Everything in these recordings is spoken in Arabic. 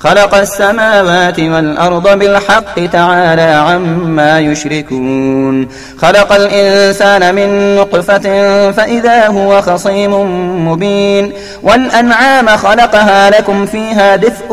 خلق السماوات والأرض بالحق تعالى عما يشركون. خلق الإنسان من نقفة فإذا هو خصيم مبين. والأنعام خلقها لكم فيها دفء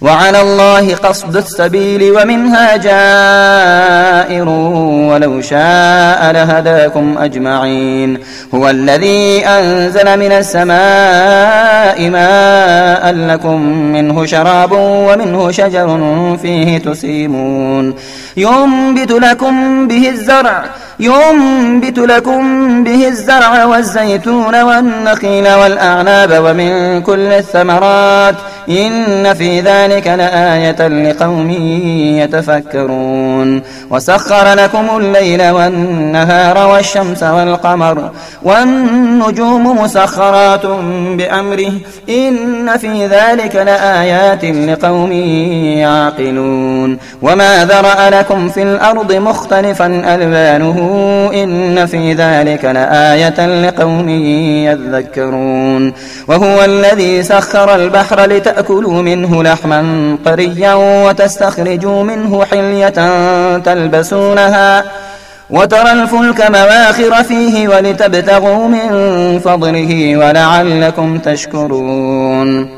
وعلى الله قصد السبيل ومنها جائر ولو شاء لهداكم أجمعين. هو الذي أنزل من السماء ماء لكم منه شراب ومنه شجر فيه تسيمون. ينبت لكم به الزرع ينبت لكم به الزرع والزيتون والنخيل والأعناب ومن كل الثمرات. إن في ذلك لآية لقوم يتفكرون وسخر لكم الليل والنهار والشمس والقمر والنجوم مسخرات بأمره إن في ذلك لآيات لقوم يعقلون وما ذرأ لكم في الأرض مختلفا ألبانه إن في ذلك لآية لقوم يذكرون وهو الذي سخر البحر لتأكلوا منه لحما طريا وتستخرجوا منه حلية تلبسونها وترى الفلك مواخر فيه ولتبتغوا من فضله ولعلكم تشكرون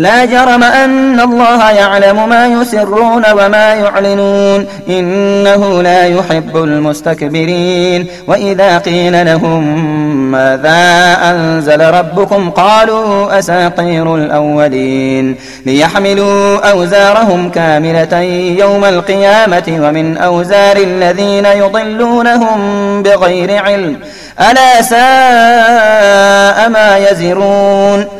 لا جرم أن الله يعلم ما يسرون وما يعلنون. إنه لا يحب المستكبرين. وإذا قيل لهم ماذا أنزل ربكم قالوا أساطير الأولين. ليحملوا أوزارهم كاملة يوم القيامة ومن أوزار الذين يضلونهم بغير علم. ألا ساء ما يزرون.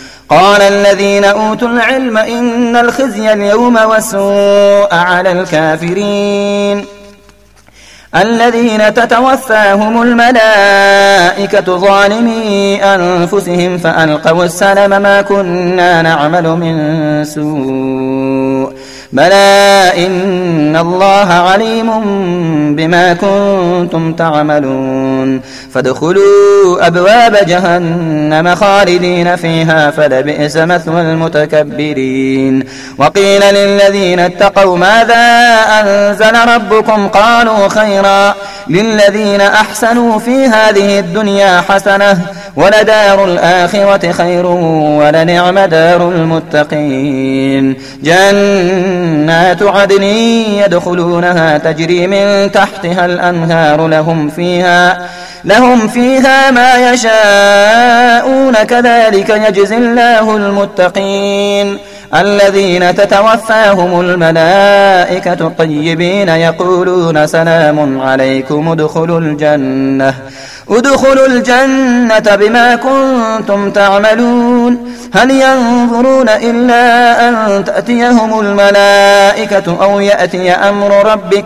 قال الذين أوتوا العلم إن الخزي اليوم والسوء على الكافرين. الذين تتوفاهم الملائكة ظالمي أنفسهم فألقوا السلم ما كنا نعمل من سوء. بلى إن الله عليم بما كنتم تعملون. فادخلوا أبواب جهنم خالدين فيها فلبئس مثوى المتكبرين. وقيل للذين اتقوا ماذا أنزل ربكم؟ قالوا خيرا. للذين أحسنوا في هذه الدنيا حسنة ولدار الآخرة خير ولنعم دار المتقين. جنات عدن يدخلونها تجري من تحتها الأنهار لهم فيها لهم فيها ما يشاءون كذلك يجزي الله المتقين. الذين تتوفاهم الملائكة طيبين يقولون سلام عليكم ادخلوا الجنة. ادخلوا الجنة بما كنتم تعملون. هل ينظرون إلا أن تأتيهم الملائكة أو يأتي أمر ربك؟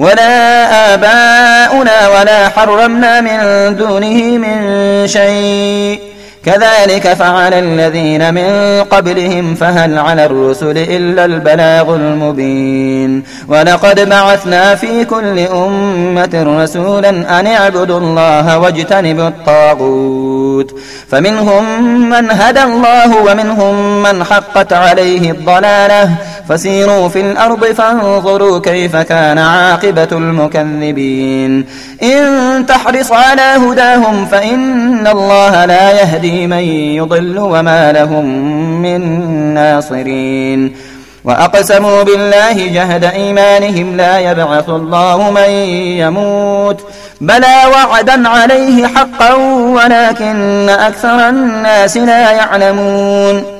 ولا آباؤنا ولا حرمنا من دونه من شيء. كذلك فعل الذين من قبلهم فهل على الرسل إلا البلاغ المبين. ولقد بعثنا في كل أمة رسولا أن اعبدوا الله واجتنبوا الطاغوت. فمنهم من هدى الله ومنهم من حقت عليه الضلالة. فسيروا في الأرض فانظروا كيف كان عاقبة المكذبين. إن تحرص على هداهم فإن الله لا يهدي من يضل وما لهم من ناصرين. وأقسموا بالله جهد إيمانهم لا يبعث الله من يموت. بلى وعدا عليه حقا ولكن أكثر الناس لا يعلمون.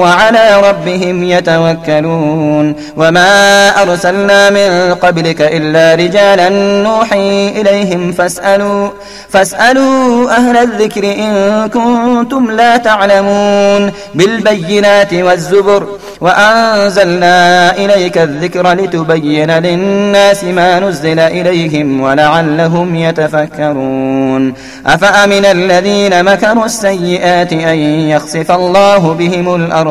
وعلى ربهم يتوكلون وما أرسلنا من قبلك إلا رجالا نوحي إليهم فاسألوا, فاسألوا أهل الذكر إن كنتم لا تعلمون بالبينات والزبر وأنزلنا إليك الذكر لتبين للناس ما نزل إليهم ولعلهم يتفكرون أفأمن الذين مكروا السيئات أن يخسف الله بهم الأرض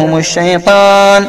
لهم الشيطان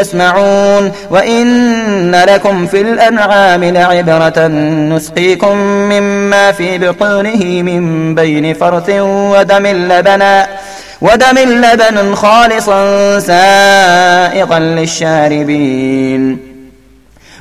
يسمعون. وإن لكم في الأنعام لعبرة نسقيكم مما في بطونه من بين فرث ودم لبنا ودم لبن خالصا سائغا للشاربين.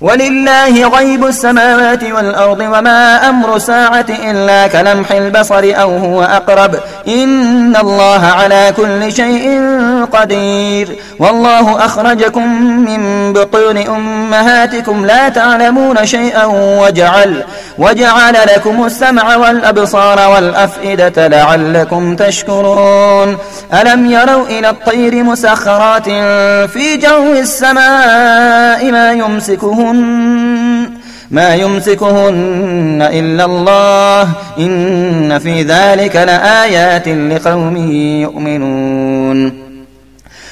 ولله غيب السماوات والأرض وما أمر ساعة إلا كلمح البصر أو هو أقرب. إن الله على كل شيء قدير. والله أخرجكم من بطون أمهاتكم لا تعلمون شيئا وجعل وجعل لكم السمع والأبصار والأفئدة لعلكم تشكرون. ألم يروا إلى الطير مسخرات في جو السماء ما يمسكهن. ما يمسكهن إلا الله. إن في ذلك لآيات لقوم يؤمنون.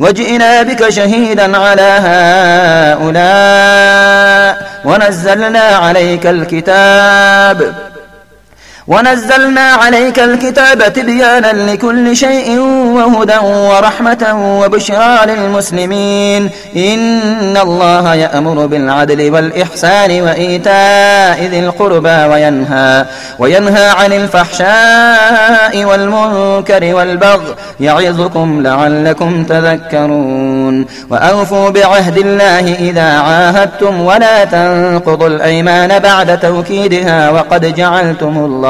وجئنا بك شهيدا على هؤلاء ونزلنا عليك الكتاب. ونزلنا عليك الكتاب تبيانا لكل شيء وهدى ورحمة وبشرى للمسلمين. إن الله يأمر بالعدل والإحسان وإيتاء ذي القربى وينهى, وينهى عن الفحشاء والمنكر والبغي. يعظكم لعلكم تذكرون. وأوفوا بعهد الله إذا عاهدتم. ولا تنقضوا الأيمان بعد توكيدها. وقد جعلتم الله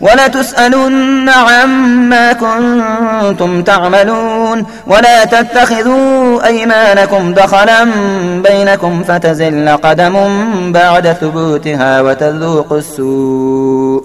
ولتسألن عما كنتم تعملون ولا تتخذوا أيمانكم دخلا بينكم فتزل قدم بعد ثبوتها وتذوق السوء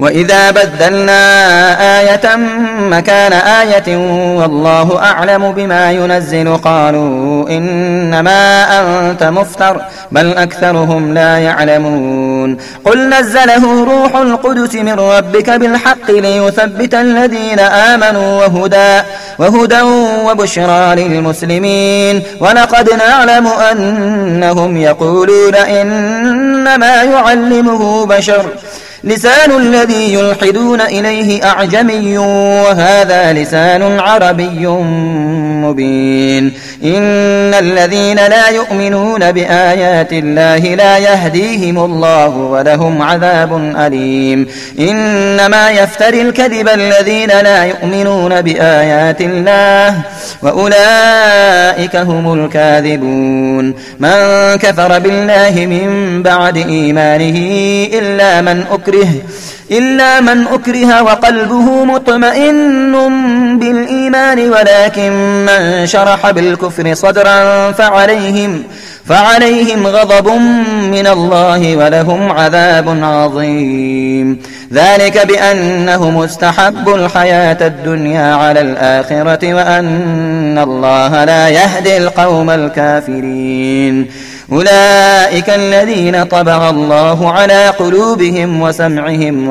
وإذا بدلنا آية مكان آية والله أعلم بما ينزل قالوا إنما أنت مفتر بل أكثرهم لا يعلمون قل نزله روح القدس من ربك بالحق ليثبت الذين آمنوا وهدى وهدى وبشرى للمسلمين ولقد نعلم أنهم يقولون إنما يعلمه بشر لسان الذي يلحدون إليه أعجمي وهذا لسان عربي مبين. إن الذين لا يؤمنون بآيات الله لا يهديهم الله ولهم عذاب أليم. إنما يفتري الكذب الذين لا يؤمنون بآيات الله وأولئك هم الكاذبون. من كفر بالله من بعد إيمانه إلا من أكره सक्रिय हैं। إلا من أكره وقلبه مطمئن بالإيمان ولكن من شرح بالكفر صدرا فعليهم فعليهم غضب من الله ولهم عذاب عظيم. ذلك بأنهم استحبوا الحياة الدنيا على الآخرة وأن الله لا يهدي القوم الكافرين. أولئك الذين طبع الله على قلوبهم وسمعهم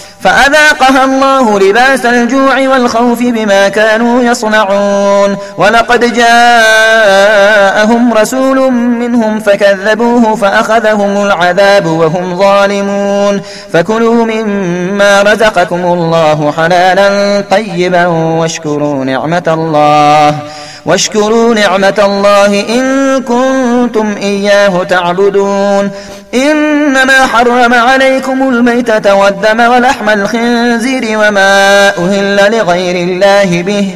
فأذاقها الله لباس الجوع والخوف بما كانوا يصنعون. ولقد جاءهم رسول منهم فكذبوه فأخذهم العذاب وهم ظالمون. فكلوا مما رزقكم الله حلالا طيبا واشكروا نعمة الله. واشكروا نعمة الله إن كنتم إياه تعبدون. إنما حرم عليكم الميتة والدم ولحم الخنزير وما أهل لغير الله به